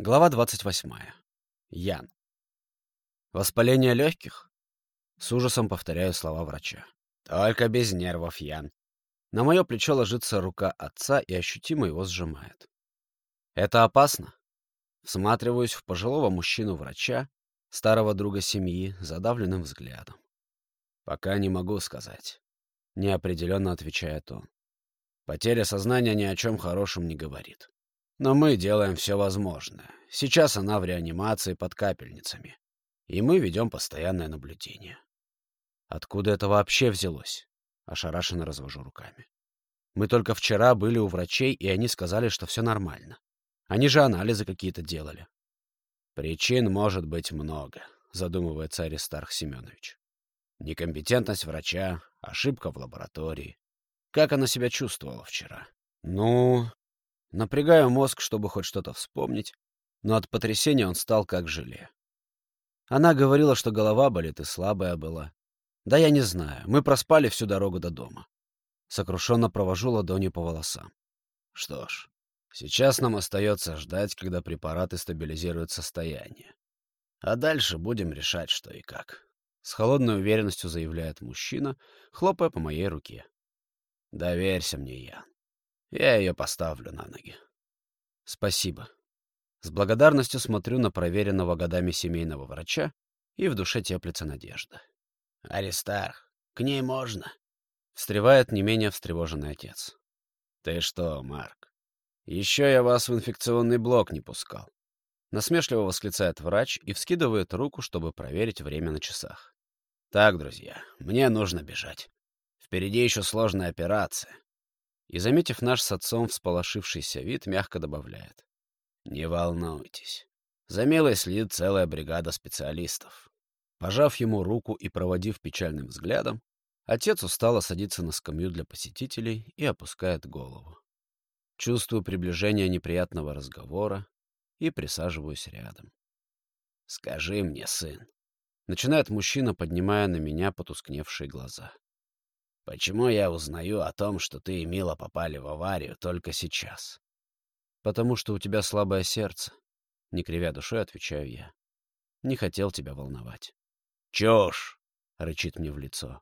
Глава 28. Ян. Воспаление легких? С ужасом повторяю слова врача. Только без нервов, Ян. На мое плечо ложится рука отца и ощутимо его сжимает. Это опасно? Всматриваюсь в пожилого мужчину-врача, старого друга семьи, задавленным взглядом. Пока не могу сказать. Неопределенно отвечает он. Потеря сознания ни о чем хорошем не говорит. Но мы делаем все возможное. Сейчас она в реанимации под капельницами. И мы ведем постоянное наблюдение. Откуда это вообще взялось? Ошарашенно развожу руками. Мы только вчера были у врачей, и они сказали, что все нормально. Они же анализы какие-то делали. Причин может быть много, задумывается Аристарх Семенович. Некомпетентность врача, ошибка в лаборатории, как она себя чувствовала вчера? Ну... Напрягаю мозг, чтобы хоть что-то вспомнить, но от потрясения он стал как желе. Она говорила, что голова болит и слабая была. Да я не знаю, мы проспали всю дорогу до дома. Сокрушенно провожу ладонью по волосам. Что ж, сейчас нам остается ждать, когда препараты стабилизируют состояние. А дальше будем решать, что и как. С холодной уверенностью заявляет мужчина, хлопая по моей руке. Доверься мне, Ян. Я ее поставлю на ноги. Спасибо. С благодарностью смотрю на проверенного годами семейного врача, и в душе теплится надежда. Аристарх, к ней можно? Встревает не менее встревоженный отец. Ты что, Марк? Еще я вас в инфекционный блок не пускал. Насмешливо восклицает врач и вскидывает руку, чтобы проверить время на часах. Так, друзья, мне нужно бежать. Впереди еще сложная операция. И, заметив наш с отцом всполошившийся вид, мягко добавляет. Не волнуйтесь. За Милой следит целая бригада специалистов. Пожав ему руку и проводив печальным взглядом, отец устало садится на скамью для посетителей и опускает голову. Чувствую приближение неприятного разговора и присаживаюсь рядом. «Скажи мне, сын», — начинает мужчина, поднимая на меня потускневшие глаза. Почему я узнаю о том, что ты и Мила попали в аварию только сейчас? Потому что у тебя слабое сердце. Не кривя душой, отвечаю я. Не хотел тебя волновать. Чушь! Рычит мне в лицо.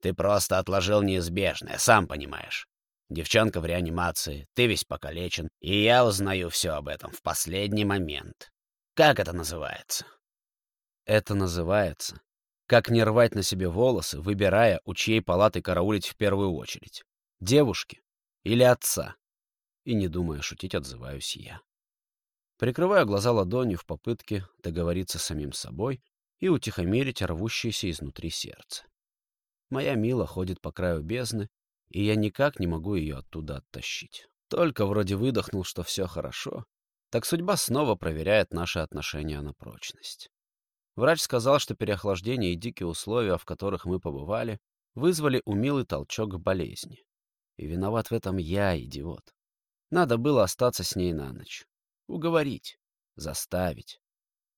Ты просто отложил неизбежное, сам понимаешь. Девчонка в реанимации, ты весь покалечен, и я узнаю все об этом в последний момент. Как это называется? Это называется как не рвать на себе волосы, выбирая, у чьей палаты караулить в первую очередь? Девушки или отца? И, не думая шутить, отзываюсь я. Прикрываю глаза ладонью в попытке договориться с самим собой и утихомирить рвущееся изнутри сердце. Моя Мила ходит по краю бездны, и я никак не могу ее оттуда оттащить. Только вроде выдохнул, что все хорошо, так судьба снова проверяет наши отношения на прочность. Врач сказал, что переохлаждение и дикие условия, в которых мы побывали, вызвали умелый толчок к болезни. И виноват в этом я, идиот. Надо было остаться с ней на ночь. Уговорить. Заставить.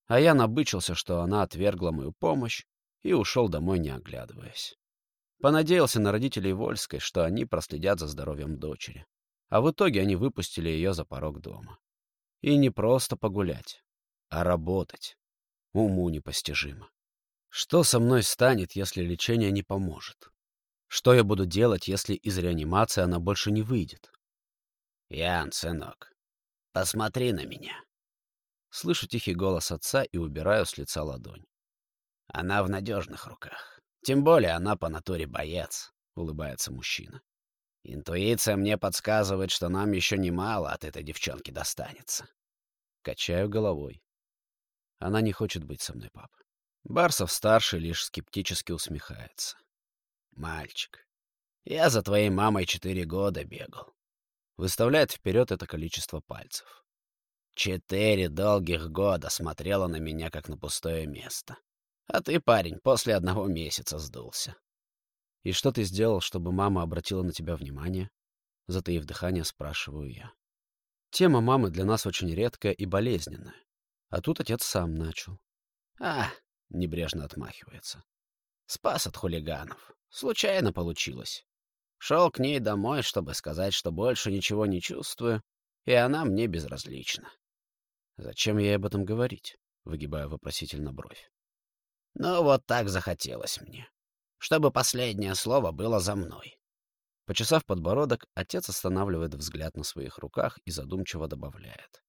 А я набычился, что она отвергла мою помощь и ушел домой, не оглядываясь. Понадеялся на родителей Вольской, что они проследят за здоровьем дочери. А в итоге они выпустили ее за порог дома. И не просто погулять, а работать. Уму непостижимо. Что со мной станет, если лечение не поможет? Что я буду делать, если из реанимации она больше не выйдет? Ян, сынок, посмотри на меня. Слышу тихий голос отца и убираю с лица ладонь. Она в надежных руках. Тем более она по натуре боец, улыбается мужчина. Интуиция мне подсказывает, что нам еще немало от этой девчонки достанется. Качаю головой. Она не хочет быть со мной, пап. Барсов-старший лишь скептически усмехается. «Мальчик, я за твоей мамой четыре года бегал». Выставляет вперед это количество пальцев. Четыре долгих года смотрела на меня, как на пустое место. А ты, парень, после одного месяца сдулся. И что ты сделал, чтобы мама обратила на тебя внимание? Затаив дыхание, спрашиваю я. Тема мамы для нас очень редкая и болезненная. А тут отец сам начал. «А!» — небрежно отмахивается. «Спас от хулиганов. Случайно получилось. Шел к ней домой, чтобы сказать, что больше ничего не чувствую, и она мне безразлична. Зачем ей об этом говорить? Выгибая вопросительно бровь. Ну, вот так захотелось мне. Чтобы последнее слово было за мной. Почесав подбородок, отец останавливает взгляд на своих руках и задумчиво добавляет.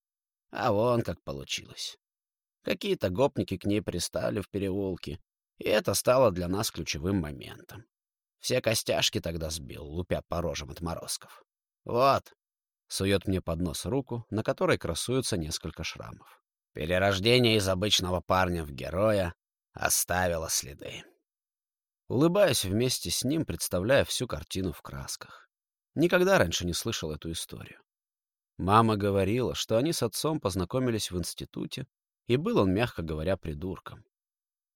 А вон как получилось. Какие-то гопники к ней пристали в переулке, и это стало для нас ключевым моментом. Все костяшки тогда сбил, лупя по рожам отморозков. Вот, сует мне под нос руку, на которой красуются несколько шрамов. Перерождение из обычного парня в героя оставило следы. Улыбаюсь вместе с ним, представляя всю картину в красках. Никогда раньше не слышал эту историю. Мама говорила, что они с отцом познакомились в институте, и был он, мягко говоря, придурком.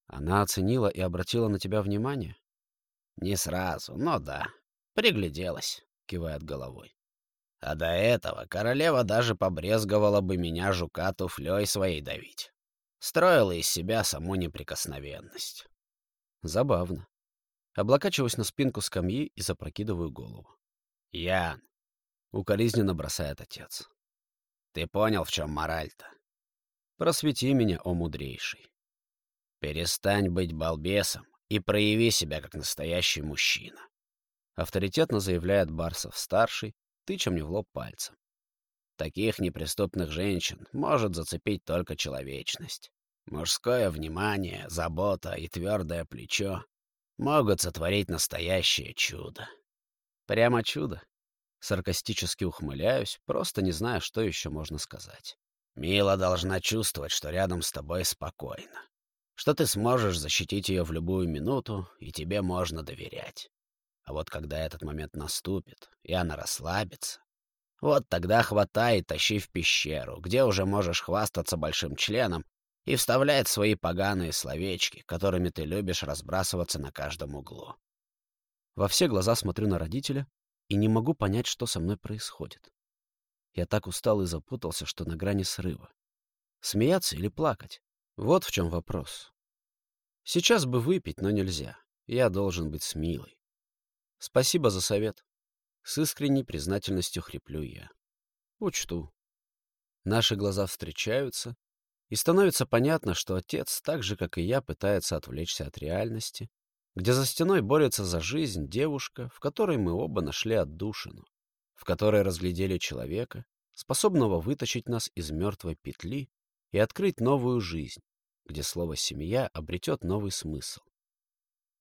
Она оценила и обратила на тебя внимание? Не сразу, но да. Пригляделась, кивает головой. А до этого королева даже побрезговала бы меня жука туфлей своей давить. Строила из себя саму неприкосновенность. Забавно. Облокачиваюсь на спинку скамьи и запрокидываю голову. «Ян!» — укоризненно бросает отец. «Ты понял, в чем мораль-то?» «Просвети меня, о мудрейший!» «Перестань быть балбесом и прояви себя как настоящий мужчина!» Авторитетно заявляет Барсов-старший, тыча мне в лоб пальцем. Таких неприступных женщин может зацепить только человечность. Мужское внимание, забота и твердое плечо могут сотворить настоящее чудо. Прямо чудо. Саркастически ухмыляюсь, просто не знаю, что еще можно сказать. Мила должна чувствовать, что рядом с тобой спокойно. Что ты сможешь защитить ее в любую минуту, и тебе можно доверять. А вот когда этот момент наступит, и она расслабится, вот тогда хватай и тащи в пещеру, где уже можешь хвастаться большим членом и вставлять свои поганые словечки, которыми ты любишь разбрасываться на каждом углу. Во все глаза смотрю на родителя и не могу понять, что со мной происходит. Я так устал и запутался, что на грани срыва. Смеяться или плакать? Вот в чем вопрос. Сейчас бы выпить, но нельзя. Я должен быть с Милой. Спасибо за совет. С искренней признательностью хриплю я. Учту. Наши глаза встречаются, и становится понятно, что отец, так же, как и я, пытается отвлечься от реальности, где за стеной борется за жизнь девушка, в которой мы оба нашли отдушину, в которой разглядели человека, способного вытащить нас из мертвой петли и открыть новую жизнь, где слово «семья» обретет новый смысл.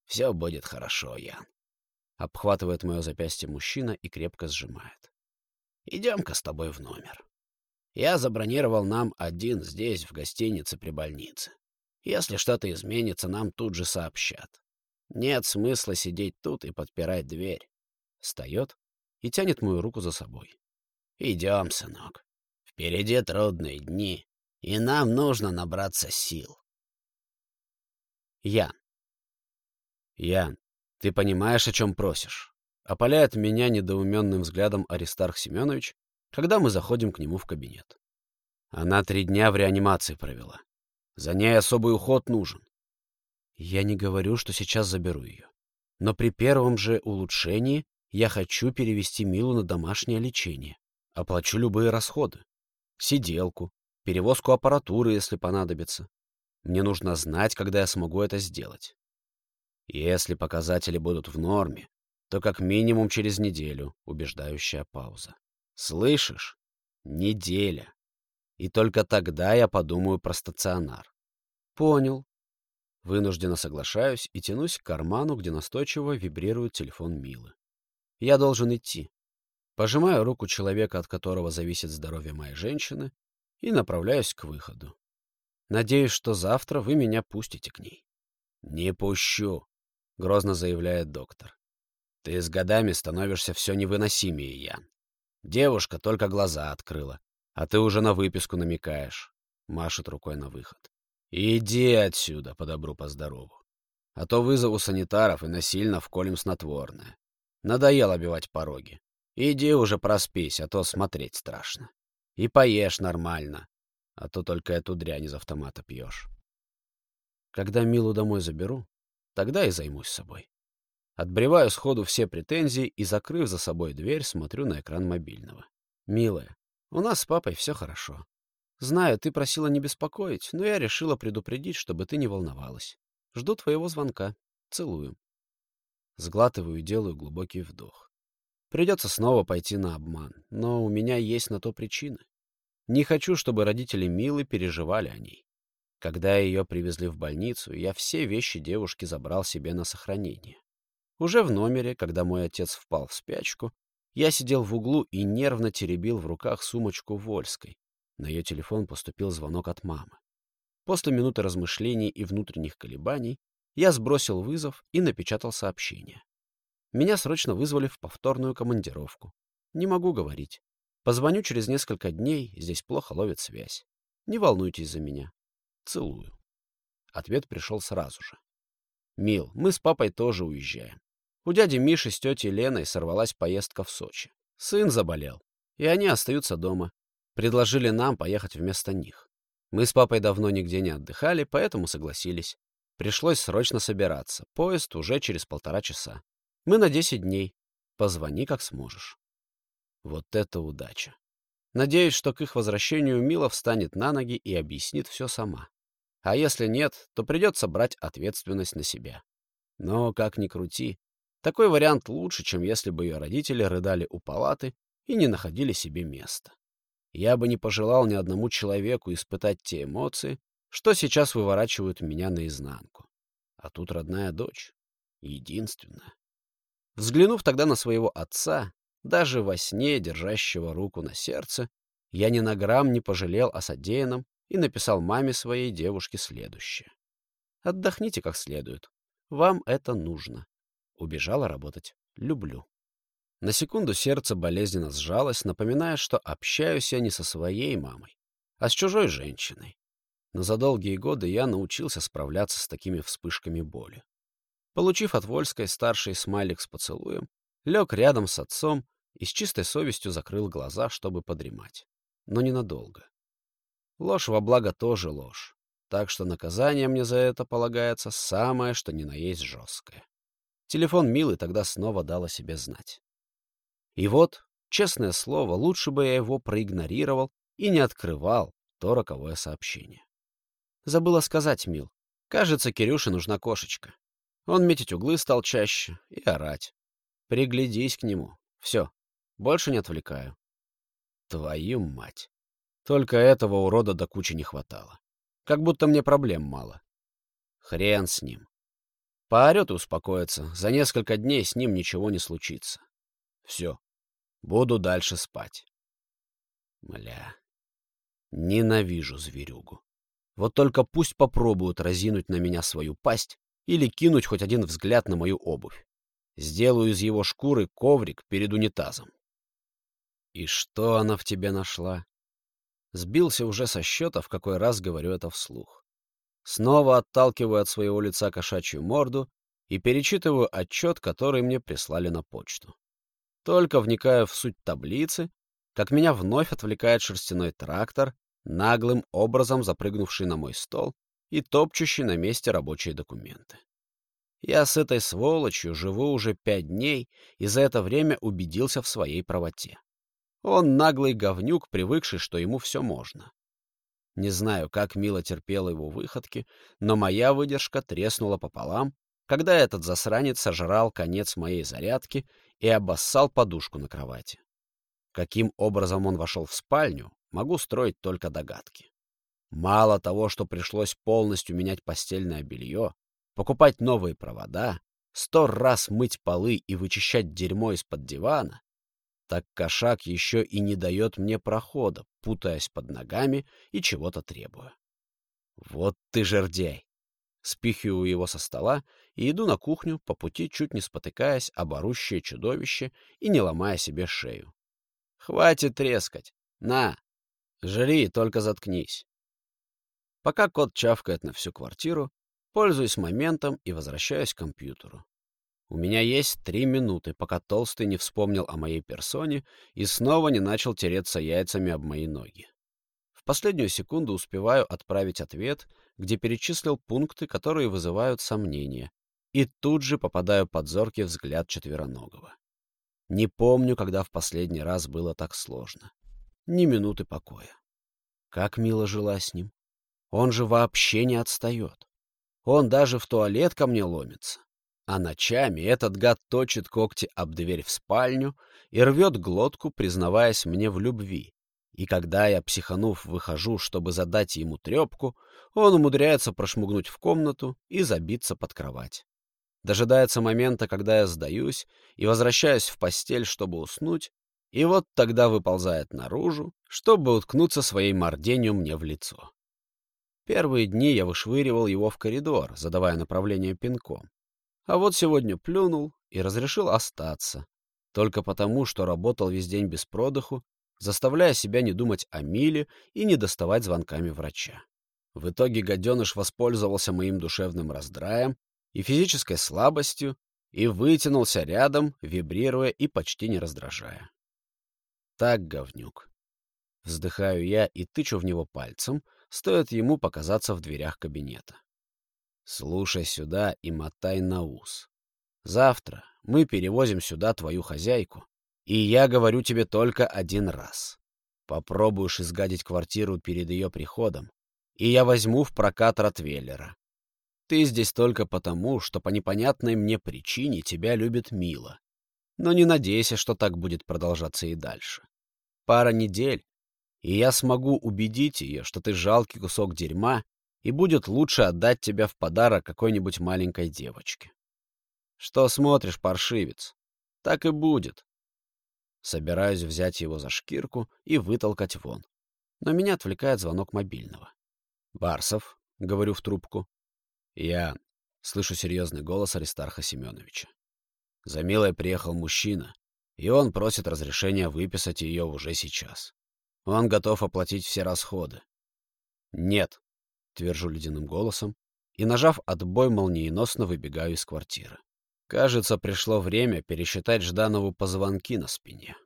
«Все будет хорошо, Ян», Обхватывает мое запястье мужчина и крепко сжимает. «Идем-ка с тобой в номер. Я забронировал нам один здесь, в гостинице при больнице. Если что-то изменится, нам тут же сообщат. Нет смысла сидеть тут и подпирать дверь». Встает и тянет мою руку за собой. «Идем, сынок. Впереди трудные дни, и нам нужно набраться сил». Ян. Ян, «Ты понимаешь, о чем просишь?» Опаляет меня недоуменным взглядом Аристарх Семенович, когда мы заходим к нему в кабинет. Она три дня в реанимации провела. За ней особый уход нужен. Я не говорю, что сейчас заберу ее. Но при первом же улучшении я хочу перевести Милу на домашнее лечение. Оплачу любые расходы. Сиделку, перевозку аппаратуры, если понадобится. Мне нужно знать, когда я смогу это сделать. Если показатели будут в норме, то как минимум через неделю, убеждающая пауза. Слышишь? Неделя. И только тогда я подумаю про стационар. Понял. Вынужденно соглашаюсь и тянусь к карману, где настойчиво вибрирует телефон Милы. Я должен идти. Пожимаю руку человека, от которого зависит здоровье моей женщины, и направляюсь к выходу. Надеюсь, что завтра вы меня пустите к ней. Не пущу, — грозно заявляет доктор. «Ты с годами становишься все невыносимее, Ян. Девушка только глаза открыла, а ты уже на выписку намекаешь», — машет рукой на выход. «Иди отсюда, по добру, по здорову. А то вызову санитаров и насильно вколем снотворное. Надоело бивать пороги. Иди уже проспись, а то смотреть страшно. И поешь нормально, а то только эту дрянь из автомата пьешь. Когда Милу домой заберу, Тогда и займусь собой. Отбреваю сходу все претензии и, закрыв за собой дверь, смотрю на экран мобильного. «Милая, у нас с папой все хорошо. Знаю, ты просила не беспокоить, но я решила предупредить, чтобы ты не волновалась. Жду твоего звонка. Целую. Сглатываю и делаю глубокий вдох. Придется снова пойти на обман, но у меня есть на то причины. Не хочу, чтобы родители Милы переживали о ней. Когда ее привезли в больницу, я все вещи девушки забрал себе на сохранение. Уже в номере, когда мой отец впал в спячку, я сидел в углу и нервно теребил в руках сумочку Вольской. На ее телефон поступил звонок от мамы. После минуты размышлений и внутренних колебаний я сбросил вызов и напечатал сообщение. Меня срочно вызвали в повторную командировку. Не могу говорить. Позвоню через несколько дней, здесь плохо ловит связь. Не волнуйтесь за меня. Целую. Ответ пришел сразу же. Мил, мы с папой тоже уезжаем. У дяди Миши с тетей Леной сорвалась поездка в Сочи. Сын заболел, и они остаются дома. Предложили нам поехать вместо них. Мы с папой давно нигде не отдыхали, поэтому согласились. Пришлось срочно собираться. Поезд уже через полтора часа. Мы на десять дней. Позвони, как сможешь. Вот это удача. Надеюсь, что к их возвращению Мила встанет на ноги и объяснит все сама. А если нет, то придется брать ответственность на себя. Но, как ни крути, такой вариант лучше, чем если бы ее родители рыдали у палаты и не находили себе места. Я бы не пожелал ни одному человеку испытать те эмоции, что сейчас выворачивают меня наизнанку. А тут родная дочь. Единственная. Взглянув тогда на своего отца, даже во сне, держащего руку на сердце, я ни на грамм не пожалел о содеянном и написал маме своей девушке следующее. «Отдохните как следует. Вам это нужно. Убежала работать. Люблю». На секунду сердце болезненно сжалось, напоминая, что общаюсь я не со своей мамой, а с чужой женщиной. Но за долгие годы я научился справляться с такими вспышками боли. Получив от Вольской старший смайлик с поцелуем, лег рядом с отцом и с чистой совестью закрыл глаза, чтобы подремать. Но ненадолго. Ложь во благо тоже ложь, так что наказание мне за это полагается самое, что ни на есть жесткое. Телефон Милы тогда снова дал о себе знать. И вот, честное слово, лучше бы я его проигнорировал и не открывал то роковое сообщение. Забыла сказать, Мил. Кажется, Кирюше нужна кошечка. Он метить углы стал чаще и орать. Приглядись к нему. Все, больше не отвлекаю. Твою мать. Только этого урода до кучи не хватало. Как будто мне проблем мало. Хрен с ним. Поорет и успокоится. За несколько дней с ним ничего не случится. Все. Буду дальше спать. Мля. Ненавижу зверюгу. Вот только пусть попробуют разинуть на меня свою пасть или кинуть хоть один взгляд на мою обувь. Сделаю из его шкуры коврик перед унитазом. И что она в тебе нашла? Сбился уже со счета, в какой раз говорю это вслух. Снова отталкиваю от своего лица кошачью морду и перечитываю отчет, который мне прислали на почту. Только вникаю в суть таблицы, как меня вновь отвлекает шерстяной трактор, наглым образом запрыгнувший на мой стол и топчущий на месте рабочие документы. Я с этой сволочью живу уже пять дней и за это время убедился в своей правоте. Он наглый говнюк, привыкший, что ему все можно. Не знаю, как мило терпела его выходки, но моя выдержка треснула пополам, когда этот засранец сожрал конец моей зарядки и обоссал подушку на кровати. Каким образом он вошел в спальню, могу строить только догадки. Мало того, что пришлось полностью менять постельное белье, покупать новые провода, сто раз мыть полы и вычищать дерьмо из-под дивана, так кошак еще и не дает мне прохода, путаясь под ногами и чего-то требуя. Вот ты жердяй! Спихиваю его со стола и иду на кухню, по пути чуть не спотыкаясь об орущее чудовище и не ломая себе шею. Хватит трескать! На! Жри, только заткнись. Пока кот чавкает на всю квартиру, пользуюсь моментом и возвращаюсь к компьютеру. У меня есть три минуты, пока Толстый не вспомнил о моей персоне и снова не начал тереться яйцами об мои ноги. В последнюю секунду успеваю отправить ответ, где перечислил пункты, которые вызывают сомнения, и тут же попадаю под зоркий взгляд четвероногого. Не помню, когда в последний раз было так сложно. Ни минуты покоя. Как мило жила с ним. Он же вообще не отстает. Он даже в туалет ко мне ломится. А ночами этот гад точит когти об дверь в спальню и рвет глотку, признаваясь мне в любви. И когда я, психанув, выхожу, чтобы задать ему трепку, он умудряется прошмугнуть в комнату и забиться под кровать. Дожидается момента, когда я сдаюсь и возвращаюсь в постель, чтобы уснуть, и вот тогда выползает наружу, чтобы уткнуться своей морденью мне в лицо. Первые дни я вышвыривал его в коридор, задавая направление пинком. А вот сегодня плюнул и разрешил остаться. Только потому, что работал весь день без продыху, заставляя себя не думать о Миле и не доставать звонками врача. В итоге гаденыш воспользовался моим душевным раздраем и физической слабостью и вытянулся рядом, вибрируя и почти не раздражая. Так, говнюк. Вздыхаю я и тычу в него пальцем, стоит ему показаться в дверях кабинета. Слушай сюда и мотай на ус. Завтра мы перевозим сюда твою хозяйку, и я говорю тебе только один раз. Попробуешь изгадить квартиру перед ее приходом, и я возьму в прокат Ротвейлера. Ты здесь только потому, что по непонятной мне причине тебя любит Мила. Но не надейся, что так будет продолжаться и дальше пара недель, и я смогу убедить ее, что ты жалкий кусок дерьма, и будет лучше отдать тебя в подарок какой-нибудь маленькой девочке. Что смотришь, паршивец? Так и будет. Собираюсь взять его за шкирку и вытолкать вон. Но меня отвлекает звонок мобильного. «Барсов», — говорю в трубку. «Я...» — слышу серьезный голос Аристарха Семеновича. За Милой приехал мужчина, и он просит разрешения выписать ее уже сейчас. Он готов оплатить все расходы. «Нет», — твержу ледяным голосом, и, нажав отбой, молниеносно выбегаю из квартиры. Кажется, пришло время пересчитать Жданову позвонки на спине.